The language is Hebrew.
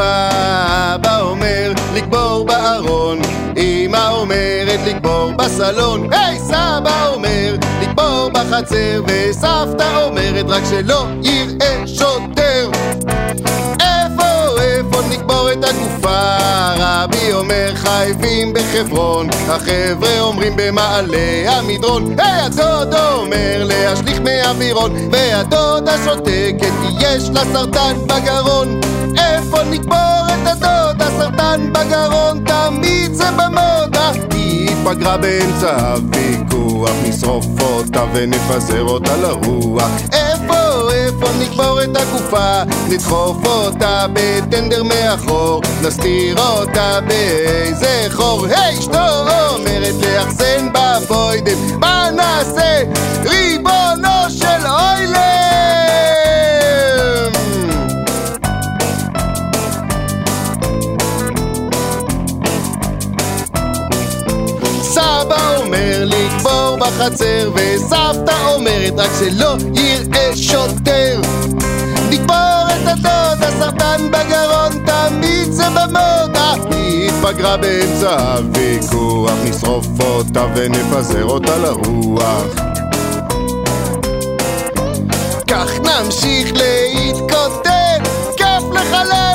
אבא אומר לקבור בארון, אמא אומרת לקבור בסלון, היי סבא אומר לקבור בחצר, וסבתא אומרת רק שלא יראה שוטר. איפה, איפה נקבור את הגופה? רבי אומר חייבים בחברון, החבר'ה אומרים במעלה המדרון, היי hey, הדוד אומר מהאווירון והדודה שותקת כי יש לה סרטן בגרון. איפה נקבור את הדוד הסרטן בגרון תמיד זה במודה. היא התבגרה באמצע הוויכוח נשרוף אותה ונפזר אותה לרוח. איפה, נקבור את הגופה? נדחוף אותה בטנדר מאחור. נסתיר אותה באיזה חור. היי אשתו אומרת לאחסן בבוידן מה נעשה לקבור בחצר וסבתא אומרת רק שלא יראה שוטר. לקבור את הדוד הסרטן בגרון תמיד זה במודה היא התבגרה באמצע הוויכוח נשרוף אותה ונפזר אותה לרוח. כך נמשיך להתקוטט כיף המת